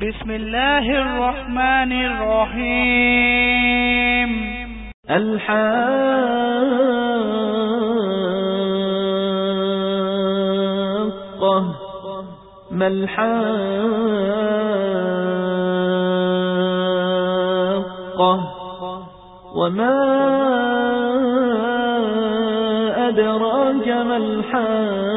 بسم الله الرحمن الرحيم الحاقة ما الحاقة وما أدراك ما الحاقة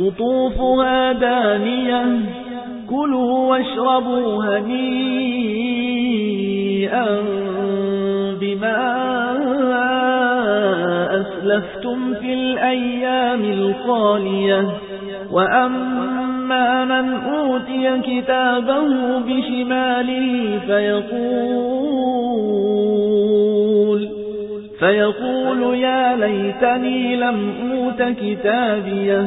قطوفها دانية. كلوا واشربوا هنيئا بما أسلفتم في الأيام الخالية. وأما من أوتي كتابه بشماله فيقول فيقول يا ليتني لم أوت كتابيه.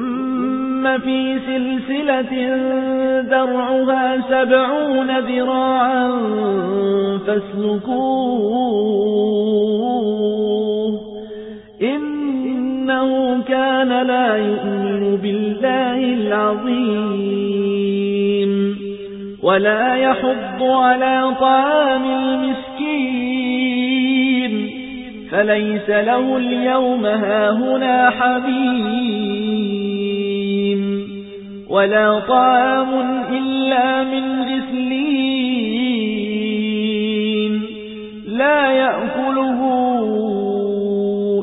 في سلسلة ذرعها سبعون ذراعا فاسلكوه إنه كان لا يؤمن بالله العظيم ولا يحض على طعام المسكين فليس له اليوم هاهنا حبيب ولا طعام إلا من غسلين. لا يأكله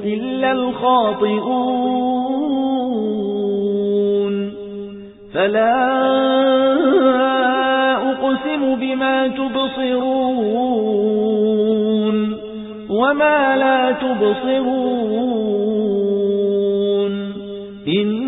إلا الخاطئون. فلا أقسم بما تبصرون وما لا تبصرون. إن